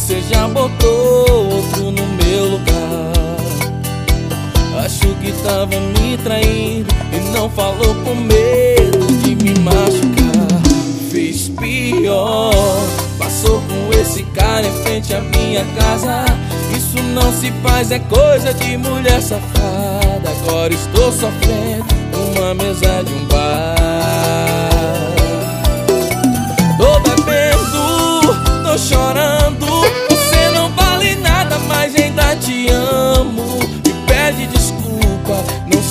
Você já botou outro no meu lugar. Acho que tava me traindo E não falou com medo de me machucar. Fez pior Passou com esse cara em frente à minha casa. Isso não se faz, é coisa de mulher safada. Agora estou sofrendo uma mesa de um bar. Tô bebendo, tô chorando.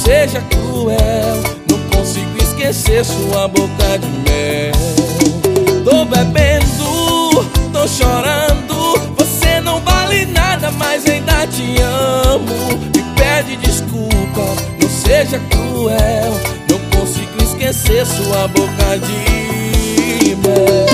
Seja cruel. Não consigo esquecer sua boca de mel. Tô bebendo, tô chorando. Você não vale nada, mas ainda te amo. Me pede desculpa, não seja cruel. Não consigo esquecer sua boca de mel.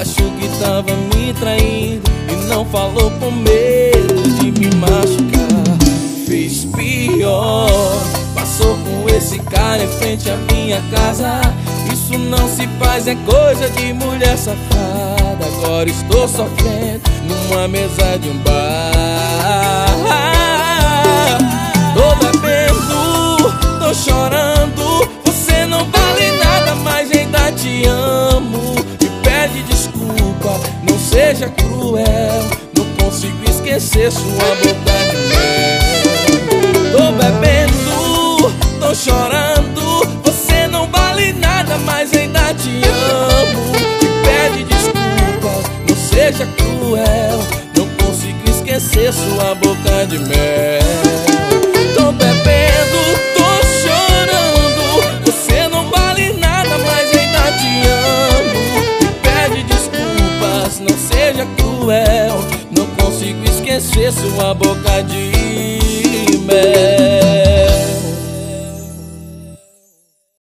Acho que tava me traindo e não falou com medo de me machucar. Fez pior, passou com esse cara em frente à minha casa. Isso não se faz, é coisa de mulher safada. Agora estou sofrendo numa mesa de um bar. Esquecer sua boca de mel. Tô bebendo, tô chorando. Você não vale nada, mas ainda te amo. Me pede desculpa, não seja cruel. Não consigo esquecer sua boca de mel. Não seja cruel. Não consigo esquecer sua boca de.